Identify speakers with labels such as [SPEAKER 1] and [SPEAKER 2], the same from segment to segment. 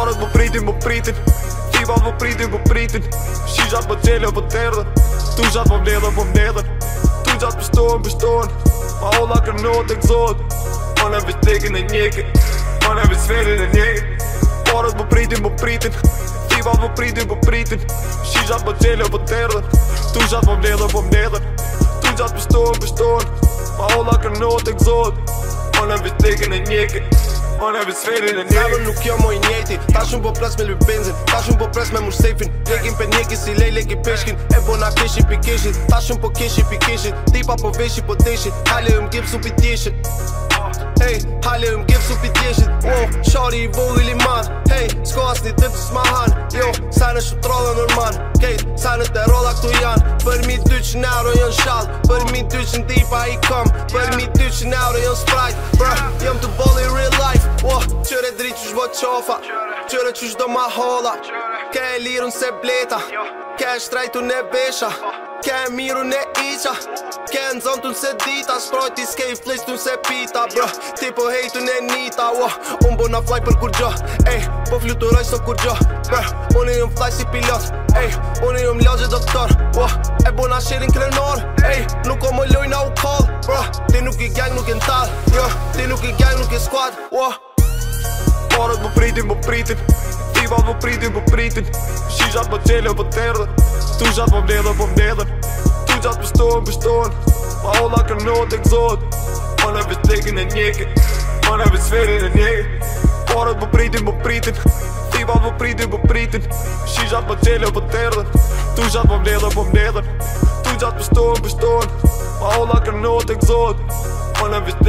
[SPEAKER 1] orot bo pridet bo pridet ti wat bo pridet bo pridet shi zat bo tielo bo terde tu zat bo nedel bo nedel tu zat bistorn bistorn all like i know that's god on everything in the neck on everything in the neck orot bo pridet bo pridet ti wat bo pridet bo pridet shi zat bo tielo bo terde tu zat bo nedel bo nedel tu zat bistorn bistorn all like i know that's god on everything in the on every sphere the nigga Never nuk jo
[SPEAKER 2] moj njëti Ta shumë po pres me lëbë benzin Ta shumë po pres me mu sejfin Djekin për njëki si lej legi peshkin E po na keshi pi keshit Ta shumë po keshi pi keshit Tipa po veshi po teshit Hale um gipsu pi tjeshit Hey, hale um gipsu pi tjeshit Wow, shari i vo i liman Hey, s'ko as një dëpës ma han Jo, sajnë shumë trollë nërman Kejt, sajnë të rolla këtu janë Për mi 200 euro jën shalë Për mi 200 tipa i kom Për mi 200 euro jën sprajt pra, Bruh, jëm të bo Qeri qysh vë qofa Qyre qysh do ma hola Ke e lirun se bleta Ke e shtrajtu në besha Ke e miru në iqa Ke e nëzontu se dita Sprojti s'ke i flistu se pita bro Ti po hejtu në nita wow. Unë bo na fly për kur gjo Ej, po fluturoj së kur gjo Unë i jëm fly si pilot Ej, unë i jëm lëgjë doktor wow. E bo na shirin krenor Ej, nuk o më loj na u call Bro, ti nuk i
[SPEAKER 1] gang nuk i ntal Ti nuk i gang nuk i squad porut më pritin, më pritin divor mu pritin, më pritin Shrajt maettg sle u ta r cmë du shajt më mțhin, më mërën butter po po më këtojën maännke o tra eλqe nuk pë tendency du shrajt më mnden girl tu Ale lin ken яти Dishon sh sint mechanics at n 2500 percent remains in my home 1193 00larıdszymerries riff e那么 meren shom my укажen los neф między perisifaj ty dığım na eksotip policisja vyaz mediocre osAS miguje men tra emilitet dutamp Blind computer electricity service. 어� Freundeパrdien thoughts from Twitch weiter aplik 창s vitec vo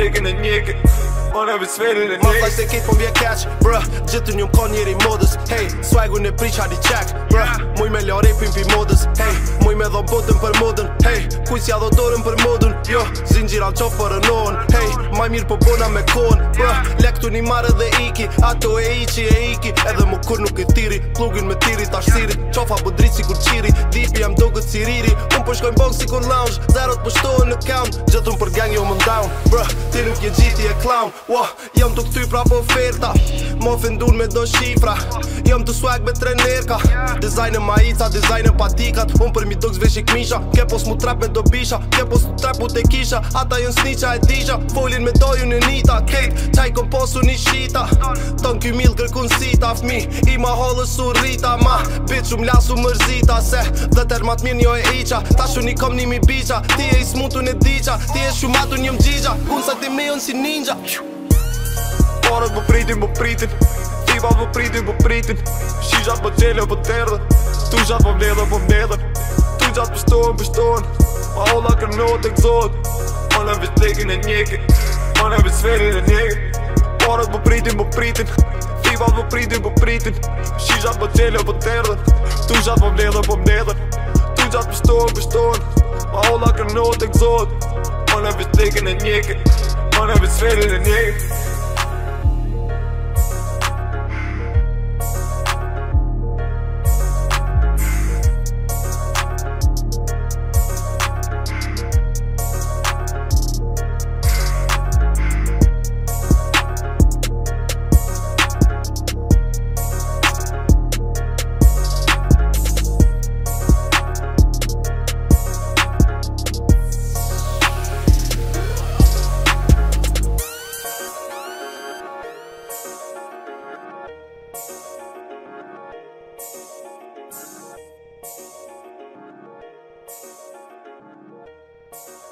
[SPEAKER 1] preparation process by Kevin On e bitch fitted in niggas Ma fuck se kejt po mbje catch, bruh Gjithu
[SPEAKER 2] njëm ka njeri modës, hey Swagu në priq di qak, bruh Muj me lja rapin pi modës, hey Muj me do botën për modën, hey kuj s'ja dho dorën për modën, jo zinë gjira në qofë për rënohën, hey Maj mirë po bona me kohën, bruh lektu një marë dhe iki Ato e qi e iki Edhe më kur nuk e tiri Plugin me tiri tash siri Qofa bu po si kur qiri Dipi jam do gëtë si Unë përshkojnë si kur lounge Zerot përshtohen po në count Gjëtëm për gang jo më down Bruh, ti nuk je gjithi e clown Wa, jam të këty pra po ferta Mo fëndur me do shifra Jam të swag me trenerka Dizajnë ma ica, dizajnë patikat Unë përmi do kësve i kmisha Ke pos mu trep me do bisha Ke pos trep te kisha Ata jën snicha e disha Folin me doju në nita Kejt, qaj kom posu një shita Ton kjo mil kërkun sita Fmi, i ma hollë su rita Ma, bitch, um lasu mërzita Se, dhe termat mirë njo e iqa Ta shu një kom një mi bisha Ti e i smutu në diqa Ti e shumatu njëm mgjigja
[SPEAKER 1] Kun sa ti me unë si ninja Shuu Mporet me pritin, me priten Fiba me pritin, me pritin Shizhas me dzelo po ternë San Tu shas me nile, vend me nire Tu shas me storin, me storin Ma mu akr në not e gxoth Ma na gjithst leki nejeke Ma na gjithslete nekey Poret me pritin, me pritin Fiba me pritin, po po po me pritin Shizhas me dzelo po ternë San Tu shas me nile, vend me nire Tu shas me storin, me storin Ma mau lakr nej e gxoth Ma na gjithst leki nejeke Ma na gjithslete Thank you.